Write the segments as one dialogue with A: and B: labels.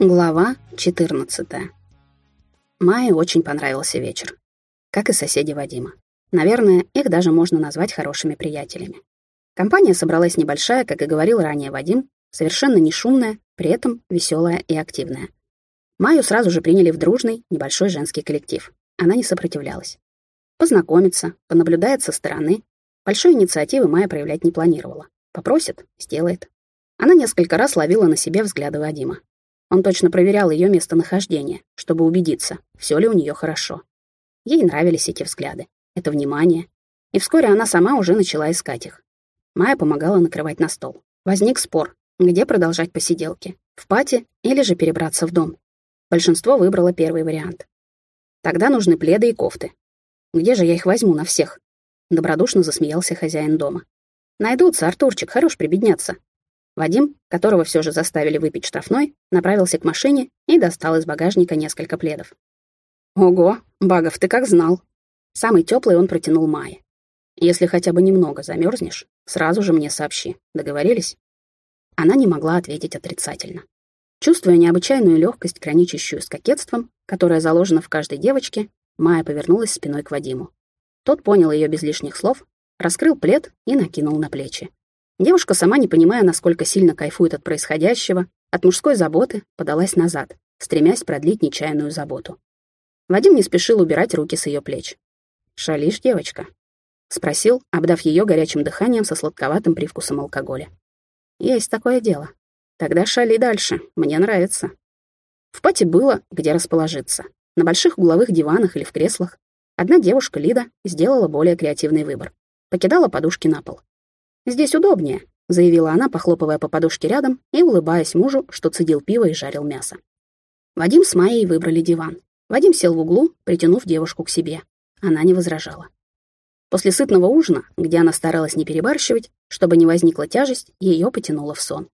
A: Глава 14. Майе очень понравился вечер. Как и соседи Вадима. Наверное, их даже можно назвать хорошими приятелями. Компания собралась небольшая, как и говорил ранее Вадим, совершенно не шумная, при этом веселая и активная. Майю сразу же приняли в дружный, небольшой женский коллектив. Она не сопротивлялась. Познакомиться, понаблюдает со стороны. Большой инициативы Майя проявлять не планировала. Попросит — сделает. Она несколько раз ловила на себе взгляды Вадима. Он точно проверял ее местонахождение, чтобы убедиться, все ли у нее хорошо. Ей нравились эти взгляды, это внимание. И вскоре она сама уже начала искать их. Майя помогала накрывать на стол. Возник спор, где продолжать посиделки, в пати или же перебраться в дом. Большинство выбрало первый вариант. Тогда нужны пледы и кофты. Где же я их возьму на всех? Добродушно засмеялся хозяин дома. Найдутся, Артурчик, хорош прибедняться. Вадим, которого все же заставили выпить штрафной, направился к машине и достал из багажника несколько пледов. «Ого, Багов, ты как знал!» Самый теплый он протянул Майе. «Если хотя бы немного замерзнешь, сразу же мне сообщи. Договорились?» Она не могла ответить отрицательно. Чувствуя необычайную легкость, граничащую с кокетством, которая заложена в каждой девочке, Майя повернулась спиной к Вадиму. Тот понял ее без лишних слов, раскрыл плед и накинул на плечи. Девушка, сама не понимая, насколько сильно кайфует от происходящего, от мужской заботы, подалась назад, стремясь продлить нечаянную заботу. Вадим не спешил убирать руки с ее плеч. «Шалишь, девочка?» — спросил, обдав ее горячим дыханием со сладковатым привкусом алкоголя. «Есть такое дело. Тогда шали дальше, мне нравится». В пати было, где расположиться. На больших угловых диванах или в креслах. Одна девушка, Лида, сделала более креативный выбор. Покидала подушки на пол. «Здесь удобнее», — заявила она, похлопывая по подушке рядом и улыбаясь мужу, что цедил пиво и жарил мясо. Вадим с Майей выбрали диван. Вадим сел в углу, притянув девушку к себе. Она не возражала. После сытного ужина, где она старалась не перебарщивать, чтобы не возникла тяжесть, ее потянуло в сон.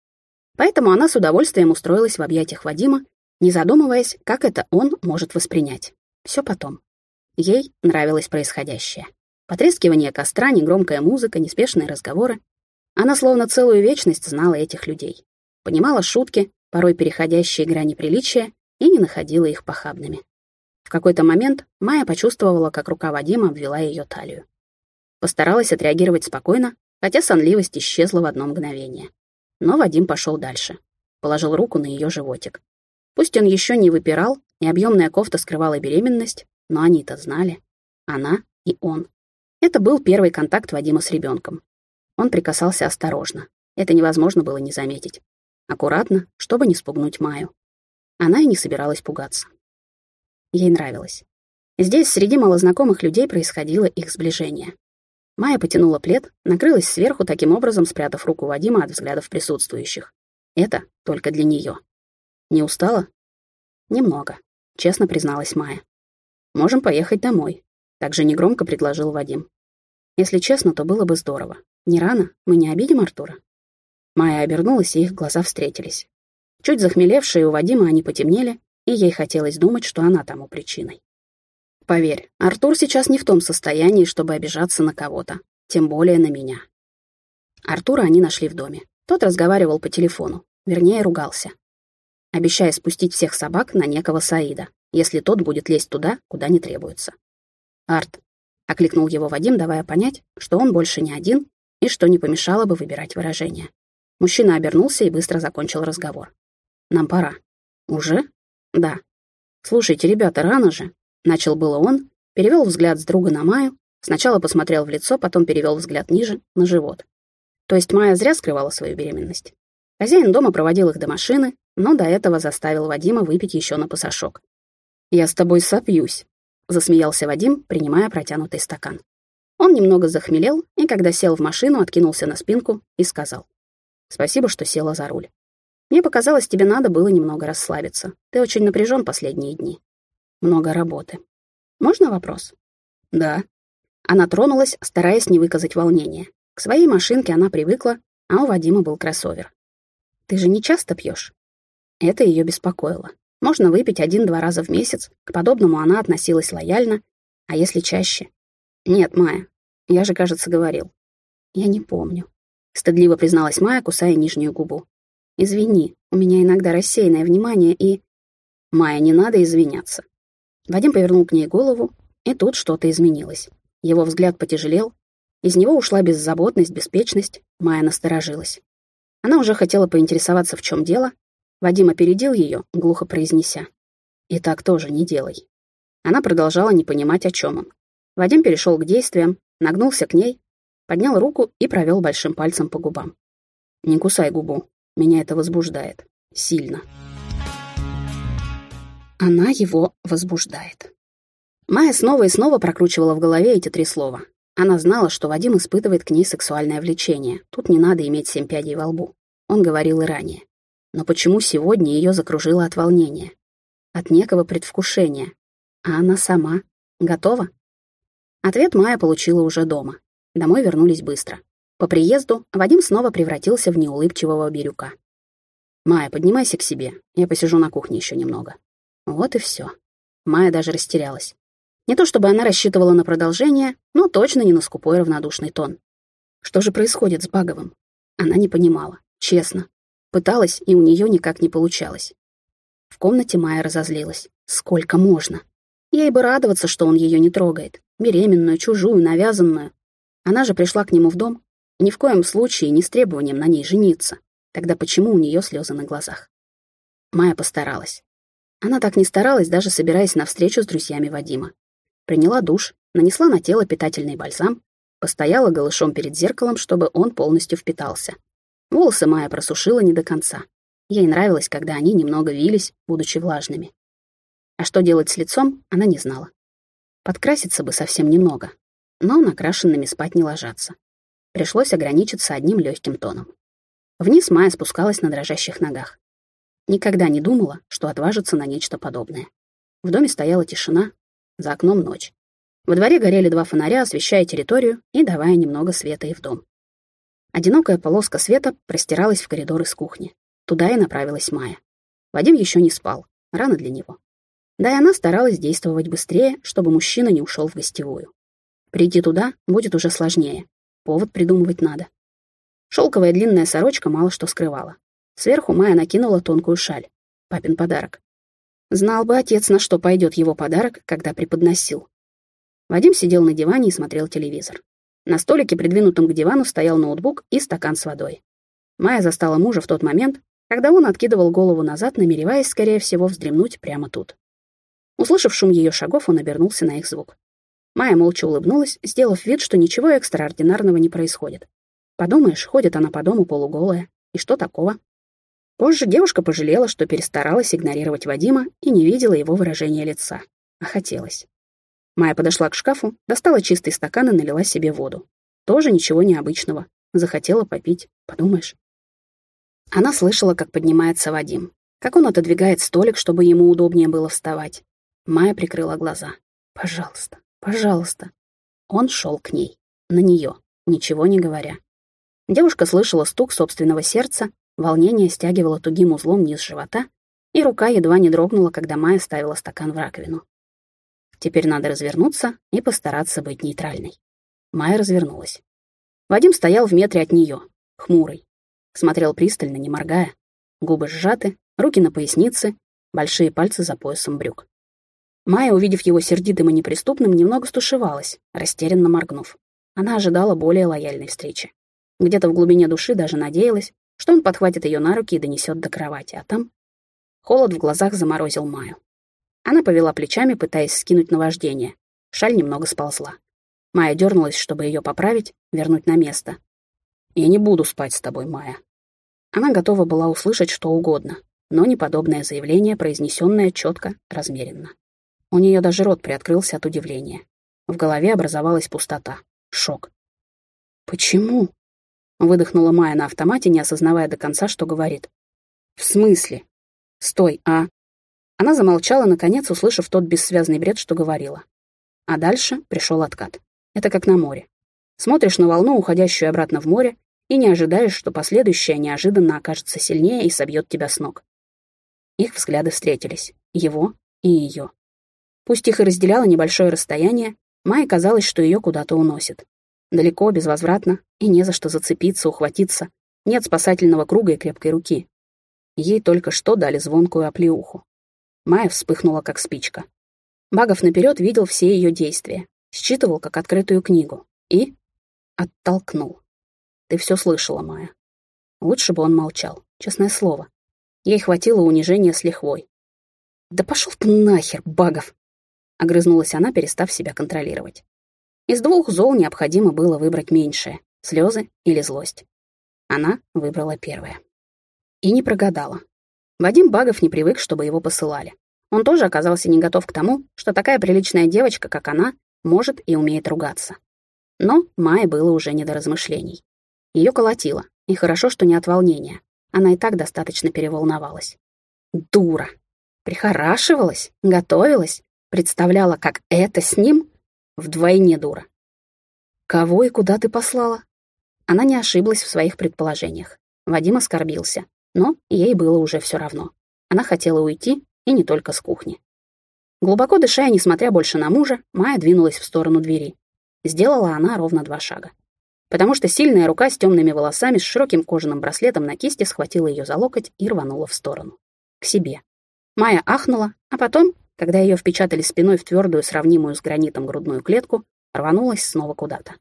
A: Поэтому она с удовольствием устроилась в объятиях Вадима, не задумываясь, как это он может воспринять. Все потом. Ей нравилось происходящее. Потрескивание костра, негромкая музыка, неспешные разговоры. Она словно целую вечность знала этих людей. Понимала шутки, порой переходящие грани приличия, и не находила их похабными. В какой-то момент Майя почувствовала, как рука Вадима обвела ее талию. Постаралась отреагировать спокойно, хотя сонливость исчезла в одно мгновение. Но Вадим пошел дальше. Положил руку на ее животик. Пусть он еще не выпирал, и объемная кофта скрывала беременность, но они-то знали. Она и он. Это был первый контакт Вадима с ребенком. Он прикасался осторожно. Это невозможно было не заметить. Аккуратно, чтобы не спугнуть Маю. Она и не собиралась пугаться. Ей нравилось. Здесь среди малознакомых людей происходило их сближение. Майя потянула плед, накрылась сверху, таким образом спрятав руку Вадима от взглядов присутствующих. Это только для нее. Не устала? Немного, честно призналась Майя. Можем поехать домой, также негромко предложил Вадим. Если честно, то было бы здорово. Не рано, мы не обидим Артура?» Майя обернулась, и их глаза встретились. Чуть захмелевшие у Вадима они потемнели, и ей хотелось думать, что она тому причиной. «Поверь, Артур сейчас не в том состоянии, чтобы обижаться на кого-то, тем более на меня». Артура они нашли в доме. Тот разговаривал по телефону, вернее, ругался, обещая спустить всех собак на некого Саида, если тот будет лезть туда, куда не требуется. «Арт, — окликнул его Вадим, давая понять, что он больше не один и что не помешало бы выбирать выражение. Мужчина обернулся и быстро закончил разговор. «Нам пора». «Уже?» «Да». «Слушайте, ребята, рано же». Начал было он, перевел взгляд с друга на Маю, сначала посмотрел в лицо, потом перевел взгляд ниже, на живот. То есть Майя зря скрывала свою беременность. Хозяин дома проводил их до машины, но до этого заставил Вадима выпить еще на пасашок. «Я с тобой сопьюсь», — засмеялся Вадим, принимая протянутый стакан. Он немного захмелел, и когда сел в машину, откинулся на спинку и сказал. «Спасибо, что села за руль. Мне показалось, тебе надо было немного расслабиться. Ты очень напряжен последние дни. Много работы. Можно вопрос?» «Да». Она тронулась, стараясь не выказать волнения. К своей машинке она привыкла, а у Вадима был кроссовер. «Ты же не часто пьешь?» Это ее беспокоило. Можно выпить один-два раза в месяц, к подобному она относилась лояльно, а если чаще? Нет, Майя, я же, кажется, говорил. Я не помню. Стыдливо призналась Майя, кусая нижнюю губу. Извини, у меня иногда рассеянное внимание и...» «Майя, не надо извиняться». Вадим повернул к ней голову, и тут что-то изменилось. Его взгляд потяжелел, из него ушла беззаботность, беспечность, Майя насторожилась. Она уже хотела поинтересоваться, в чем дело. Вадим опередил ее, глухо произнеся. «И так тоже не делай». Она продолжала не понимать, о чем он. Вадим перешел к действиям, нагнулся к ней, поднял руку и провел большим пальцем по губам. «Не кусай губу, меня это возбуждает. Сильно». Она его возбуждает. Майя снова и снова прокручивала в голове эти три слова. Она знала, что Вадим испытывает к ней сексуальное влечение. Тут не надо иметь семь пядей во лбу. Он говорил и ранее. Но почему сегодня ее закружило от волнения? От некого предвкушения. А она сама готова? Ответ Майя получила уже дома. Домой вернулись быстро. По приезду Вадим снова превратился в неулыбчивого бирюка. «Майя, поднимайся к себе. Я посижу на кухне еще немного». Вот и все. Майя даже растерялась. Не то чтобы она рассчитывала на продолжение, но точно не на скупой равнодушный тон. Что же происходит с Баговым? Она не понимала, честно. Пыталась, и у нее никак не получалось. В комнате Майя разозлилась. Сколько можно? Ей бы радоваться, что он ее не трогает. Беременную, чужую, навязанную. Она же пришла к нему в дом. Ни в коем случае не с требованием на ней жениться. Тогда почему у нее слезы на глазах? Майя постаралась. Она так не старалась, даже собираясь на встречу с друзьями Вадима. Приняла душ, нанесла на тело питательный бальзам, постояла голышом перед зеркалом, чтобы он полностью впитался. Волосы Майя просушила не до конца. Ей нравилось, когда они немного вились, будучи влажными. А что делать с лицом, она не знала. Подкраситься бы совсем немного, но накрашенными спать не ложатся. Пришлось ограничиться одним легким тоном. Вниз Майя спускалась на дрожащих ногах. Никогда не думала, что отважится на нечто подобное. В доме стояла тишина, за окном ночь. Во дворе горели два фонаря, освещая территорию и давая немного света и в дом. Одинокая полоска света простиралась в коридор из кухни. Туда и направилась Майя. Вадим еще не спал, рано для него. Да и она старалась действовать быстрее, чтобы мужчина не ушел в гостевую. Прийти туда будет уже сложнее. Повод придумывать надо. Шелковая длинная сорочка мало что скрывала. Сверху Майя накинула тонкую шаль. Папин подарок. Знал бы отец, на что пойдет его подарок, когда преподносил. Вадим сидел на диване и смотрел телевизор. На столике, придвинутом к дивану, стоял ноутбук и стакан с водой. Майя застала мужа в тот момент, когда он откидывал голову назад, намереваясь, скорее всего, вздремнуть прямо тут. Услышав шум ее шагов, он обернулся на их звук. Майя молча улыбнулась, сделав вид, что ничего экстраординарного не происходит. Подумаешь, ходит она по дому полуголая. И что такого? Позже девушка пожалела, что перестаралась игнорировать Вадима и не видела его выражения лица. А хотелось. Майя подошла к шкафу, достала чистый стакан и налила себе воду. Тоже ничего необычного. Захотела попить, подумаешь. Она слышала, как поднимается Вадим, как он отодвигает столик, чтобы ему удобнее было вставать. Майя прикрыла глаза. «Пожалуйста, пожалуйста». Он шел к ней, на нее, ничего не говоря. Девушка слышала стук собственного сердца Волнение стягивало тугим узлом низ живота, и рука едва не дрогнула, когда Майя ставила стакан в раковину. Теперь надо развернуться и постараться быть нейтральной. Майя развернулась. Вадим стоял в метре от нее, хмурый. Смотрел пристально, не моргая. Губы сжаты, руки на пояснице, большие пальцы за поясом брюк. Майя, увидев его сердитым и неприступным, немного стушевалась, растерянно моргнув. Она ожидала более лояльной встречи. Где-то в глубине души даже надеялась, что он подхватит ее на руки и донесет до кровати, а там... Холод в глазах заморозил Маю. Она повела плечами, пытаясь скинуть наваждение. Шаль немного сползла. Майя дернулась, чтобы ее поправить, вернуть на место. «Я не буду спать с тобой, Майя». Она готова была услышать что угодно, но не подобное заявление, произнесенное четко, размеренно. У нее даже рот приоткрылся от удивления. В голове образовалась пустота, шок. «Почему?» Выдохнула Майя на автомате, не осознавая до конца, что говорит. «В смысле? Стой, а...» Она замолчала, наконец, услышав тот бессвязный бред, что говорила. А дальше пришел откат. Это как на море. Смотришь на волну, уходящую обратно в море, и не ожидаешь, что последующая неожиданно окажется сильнее и собьет тебя с ног. Их взгляды встретились. Его и ее. Пусть их и разделяло небольшое расстояние, Майе казалось, что ее куда-то уносит. Далеко, безвозвратно, и не за что зацепиться, ухватиться. Нет спасательного круга и крепкой руки. Ей только что дали звонкую оплеуху. Майя вспыхнула, как спичка. Багов наперед видел все ее действия, считывал, как открытую книгу, и оттолкнул. Ты все слышала, Майя. Лучше бы он молчал, честное слово. Ей хватило унижения с лихвой. «Да пошел ты нахер, Багов!» Огрызнулась она, перестав себя контролировать. Из двух зол необходимо было выбрать меньшее — слезы или злость. Она выбрала первое. И не прогадала. Вадим Багов не привык, чтобы его посылали. Он тоже оказался не готов к тому, что такая приличная девочка, как она, может и умеет ругаться. Но Майе было уже не до размышлений. Ее колотило, и хорошо, что не от волнения. Она и так достаточно переволновалась. Дура. Прихорашивалась, готовилась, представляла, как это с ним вдвойне дура. Кого и куда ты послала? Она не ошиблась в своих предположениях. Вадим оскорбился, но ей было уже все равно. Она хотела уйти, и не только с кухни. Глубоко дыша и несмотря больше на мужа, Майя двинулась в сторону двери. Сделала она ровно два шага. Потому что сильная рука с темными волосами, с широким кожаным браслетом на кисти схватила ее за локоть и рванула в сторону. К себе. Майя ахнула, а потом когда ее впечатали спиной в твердую, сравнимую с гранитом грудную клетку, рванулась снова куда-то.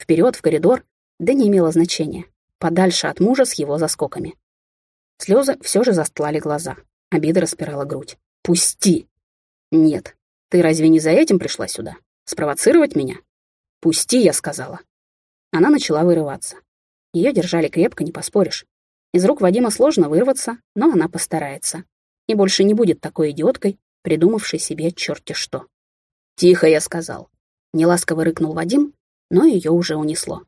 A: Вперед, в коридор, да не имело значения. Подальше от мужа с его заскоками. Слезы все же застлали глаза. Обида распирала грудь. «Пусти!» «Нет. Ты разве не за этим пришла сюда? Спровоцировать меня?» «Пусти!» — я сказала. Она начала вырываться. Ее держали крепко, не поспоришь. Из рук Вадима сложно вырваться, но она постарается. И больше не будет такой идиоткой, придумавший себе черти что. «Тихо», — я сказал. Неласково рыкнул Вадим, но ее уже унесло.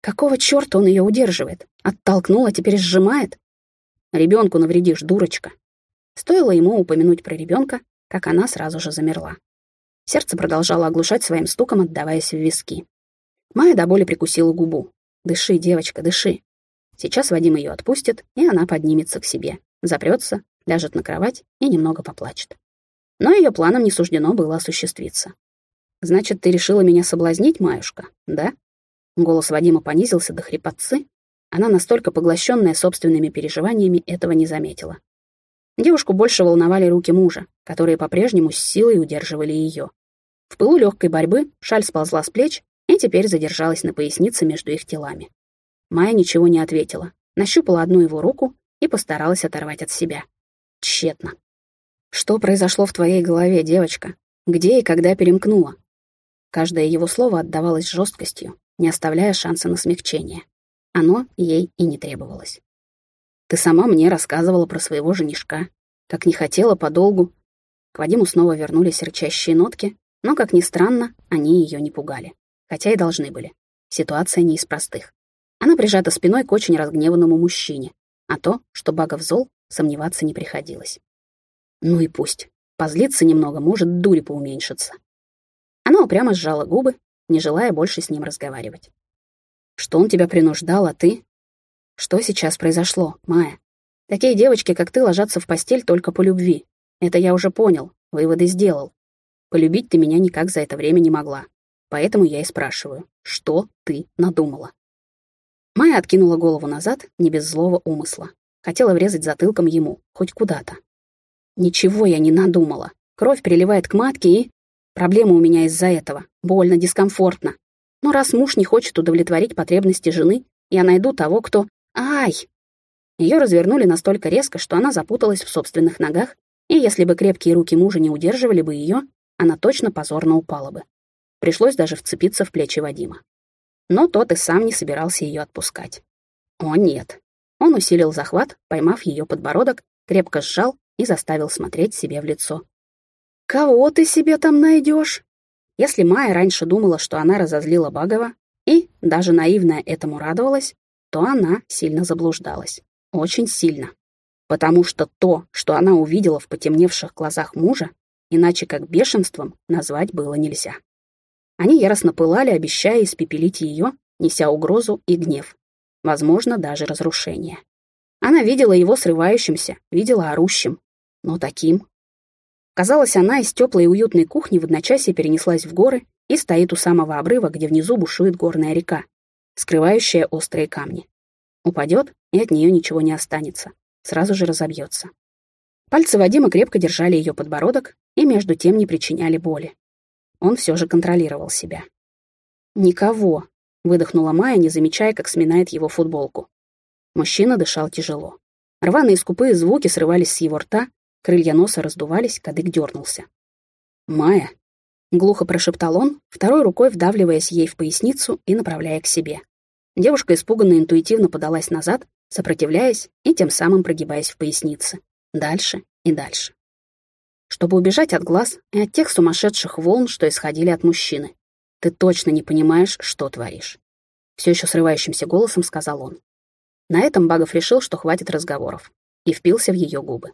A: Какого черта он ее удерживает? Оттолкнул, а теперь сжимает? Ребенку навредишь, дурочка. Стоило ему упомянуть про ребенка, как она сразу же замерла. Сердце продолжало оглушать своим стуком, отдаваясь в виски. Майя до боли прикусила губу. «Дыши, девочка, дыши». Сейчас Вадим ее отпустит, и она поднимется к себе, запрется, ляжет на кровать и немного поплачет. Но ее планам не суждено было осуществиться. «Значит, ты решила меня соблазнить, Маюшка, да?» Голос Вадима понизился до хрипотцы. Она, настолько поглощенная собственными переживаниями, этого не заметила. Девушку больше волновали руки мужа, которые по-прежнему с силой удерживали ее. В пылу легкой борьбы шаль сползла с плеч и теперь задержалась на пояснице между их телами. Майя ничего не ответила, нащупала одну его руку и постаралась оторвать от себя. Тщетно. Что произошло в твоей голове, девочка? Где и когда перемкнула? Каждое его слово отдавалось жесткостью, не оставляя шанса на смягчение. Оно ей и не требовалось. Ты сама мне рассказывала про своего женишка, как не хотела подолгу. К Вадиму снова вернулись рычащие нотки, но, как ни странно, они ее не пугали. Хотя и должны были. Ситуация не из простых. Она прижата спиной к очень разгневанному мужчине, а то, что Багов зол, сомневаться не приходилось. Ну и пусть. Позлиться немного, может, дури поуменьшиться. Она упрямо сжала губы, не желая больше с ним разговаривать. Что он тебя принуждал, а ты? Что сейчас произошло, Майя? Такие девочки, как ты, ложатся в постель только по любви. Это я уже понял, выводы сделал. Полюбить ты меня никак за это время не могла. Поэтому я и спрашиваю, что ты надумала? Майя откинула голову назад, не без злого умысла. Хотела врезать затылком ему, хоть куда-то. Ничего я не надумала. Кровь приливает к матке и... Проблема у меня из-за этого. Больно, дискомфортно. Но раз муж не хочет удовлетворить потребности жены, я найду того, кто... Ай! Ее развернули настолько резко, что она запуталась в собственных ногах, и если бы крепкие руки мужа не удерживали бы ее, она точно позорно упала бы. Пришлось даже вцепиться в плечи Вадима. Но тот и сам не собирался ее отпускать. О, нет. Он усилил захват, поймав ее подбородок, крепко сжал и заставил смотреть себе в лицо. «Кого ты себе там найдешь?» Если Майя раньше думала, что она разозлила Багова, и даже наивная этому радовалась, то она сильно заблуждалась. Очень сильно. Потому что то, что она увидела в потемневших глазах мужа, иначе как бешенством назвать было нельзя. Они яростно пылали, обещая испепелить ее, неся угрозу и гнев. Возможно, даже разрушение. Она видела его срывающимся, видела орущим, но таким. Казалось, она из теплой и уютной кухни в одночасье перенеслась в горы и стоит у самого обрыва, где внизу бушует горная река, скрывающая острые камни. Упадет, и от нее ничего не останется. сразу же разобьется. Пальцы Вадима крепко держали ее подбородок и между тем не причиняли боли. Он все же контролировал себя. «Никого», — выдохнула Майя, не замечая, как сминает его футболку. Мужчина дышал тяжело. Рваные скупые звуки срывались с его рта, крылья носа раздувались, кадык дернулся. «Майя», — глухо прошептал он, второй рукой вдавливаясь ей в поясницу и направляя к себе. Девушка испуганно интуитивно подалась назад, сопротивляясь и тем самым прогибаясь в пояснице. Дальше и дальше. Чтобы убежать от глаз и от тех сумасшедших волн, что исходили от мужчины. Ты точно не понимаешь, что творишь. Все еще срывающимся голосом сказал он. На этом Багов решил, что хватит разговоров, и впился в ее губы.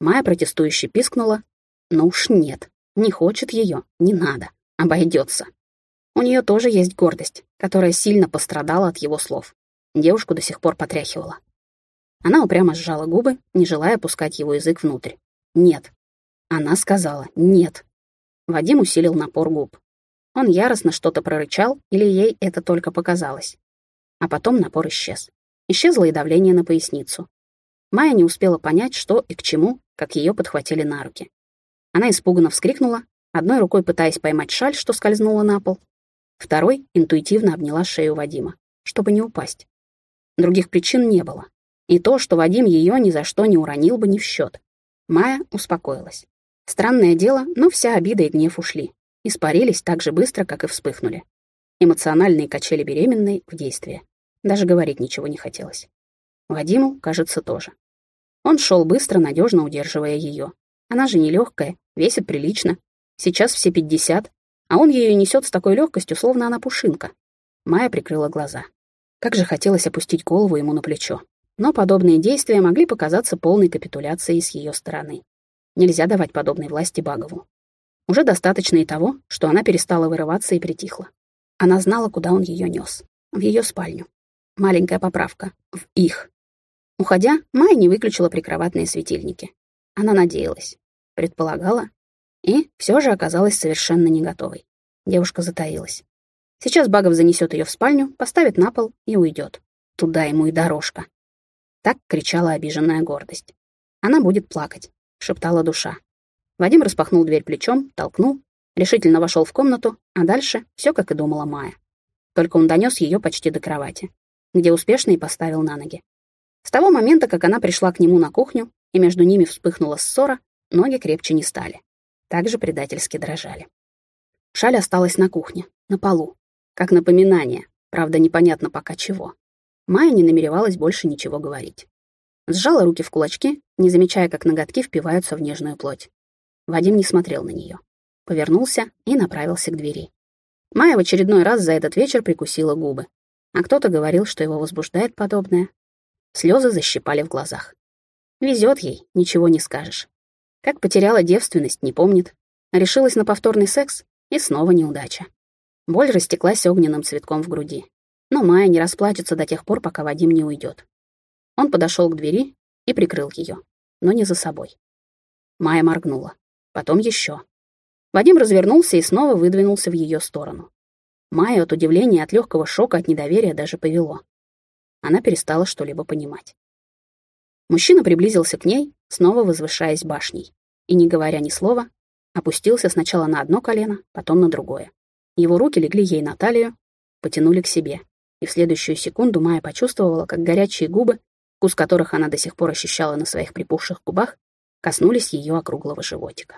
A: Майя протестующе пискнула. Но уж нет, не хочет ее, не надо, обойдется. У нее тоже есть гордость, которая сильно пострадала от его слов. Девушку до сих пор потряхивала. Она упрямо сжала губы, не желая пускать его язык внутрь. «Нет». Она сказала «нет». Вадим усилил напор губ. Он яростно что-то прорычал, или ей это только показалось. А потом напор исчез. Исчезло и давление на поясницу. Майя не успела понять, что и к чему, как ее подхватили на руки. Она испуганно вскрикнула, одной рукой пытаясь поймать шаль, что скользнула на пол, второй интуитивно обняла шею Вадима, чтобы не упасть. Других причин не было. И то, что Вадим ее ни за что не уронил бы, не в счет. Майя успокоилась. Странное дело, но вся обида и гнев ушли. Испарились так же быстро, как и вспыхнули. Эмоциональные качели беременной в действии. Даже говорить ничего не хотелось. Вадиму, кажется, тоже. Он шел быстро, надежно удерживая ее. Она же нелегкая, весит прилично. Сейчас все пятьдесят, а он ее несет с такой легкостью, словно она пушинка. Майя прикрыла глаза. Как же хотелось опустить голову ему на плечо но подобные действия могли показаться полной капитуляцией с ее стороны. Нельзя давать подобной власти Багову. Уже достаточно и того, что она перестала вырываться и притихла. Она знала, куда он ее нес. В ее спальню. Маленькая поправка. В их. Уходя, Майя не выключила прикроватные светильники. Она надеялась, предполагала и все же оказалась совершенно не готовой. Девушка затаилась. Сейчас Багов занесет ее в спальню, поставит на пол и уйдет. Туда ему и дорожка. Так кричала обиженная гордость. «Она будет плакать», — шептала душа. Вадим распахнул дверь плечом, толкнул, решительно вошел в комнату, а дальше все, как и думала Майя. Только он донес ее почти до кровати, где успешно и поставил на ноги. С того момента, как она пришла к нему на кухню, и между ними вспыхнула ссора, ноги крепче не стали. Также предательски дрожали. Шаль осталась на кухне, на полу, как напоминание, правда, непонятно пока чего. Майя не намеревалась больше ничего говорить. Сжала руки в кулачки, не замечая, как ноготки впиваются в нежную плоть. Вадим не смотрел на нее. Повернулся и направился к двери. Майя в очередной раз за этот вечер прикусила губы. А кто-то говорил, что его возбуждает подобное. Слезы защипали в глазах. Везет ей, ничего не скажешь. Как потеряла девственность, не помнит. Решилась на повторный секс, и снова неудача. Боль растеклась огненным цветком в груди. Но Майя не расплачется до тех пор, пока Вадим не уйдет. Он подошел к двери и прикрыл ее, но не за собой. Майя моргнула. Потом еще. Вадим развернулся и снова выдвинулся в ее сторону. Майя от удивления, от легкого шока, от недоверия даже повело. Она перестала что-либо понимать. Мужчина приблизился к ней, снова возвышаясь башней, и, не говоря ни слова, опустился сначала на одно колено, потом на другое. Его руки легли ей на талию, потянули к себе, и в следующую секунду Майя почувствовала, как горячие губы, вкус которых она до сих пор ощущала на своих припухших губах, коснулись ее округлого животика.